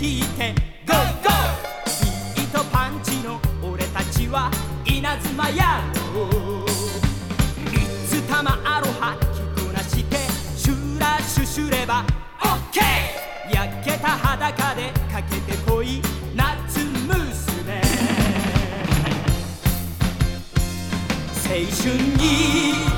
引いて go go。ビートパンチの俺たちは稲妻野郎水玉アロハ着こなしてシュラシュシュすればオッケー。焼けた裸でかけてこい夏娘。青春に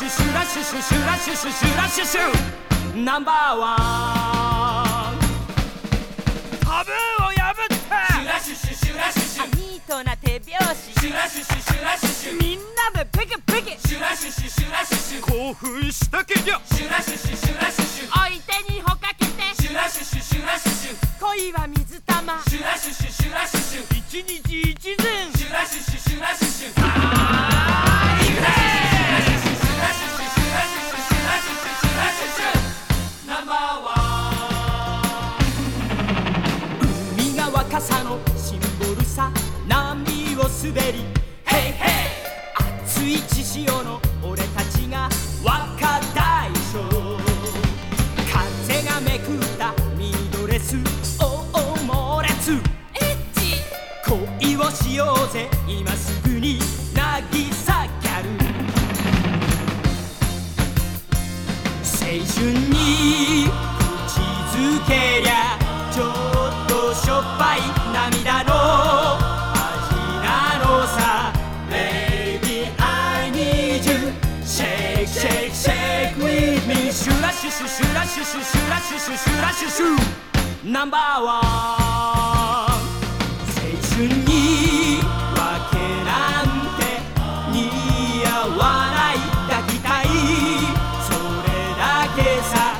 シュラシュシュシュラシュシュシュラシュシュシュラシュシュナンバーワンタブーを破ってラシュシュシュラシュシュニートな手拍子シュラシュシュシュラシュシュみんなでペケペケシュラシュシュシュラシュシュ興奮したけりゃシュラシュシュシュラシュシュ相手にほかけてシュラシュシュシュラシュシュ恋は水玉シュラシュシュシュラシュシュ一日一善海が若さのシンボルさ波を滑りヘイヘイ熱い血潮の俺たちが若大将風がめくったミドレスおお猛烈エッチ恋をしようぜ今すぐに渚ギャル青春に口づけりゃシュシュシュラシュシュシュラシュシュシュラシュシュナンバーワン青春にわけなんて似合わない抱きたいそれだけさ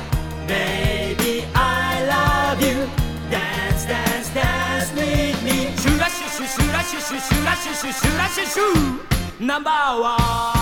Baby I love you Dance dance dance with me シュラシュシュシュラシュシュシュラシュシュシュラシュシュナンバーワン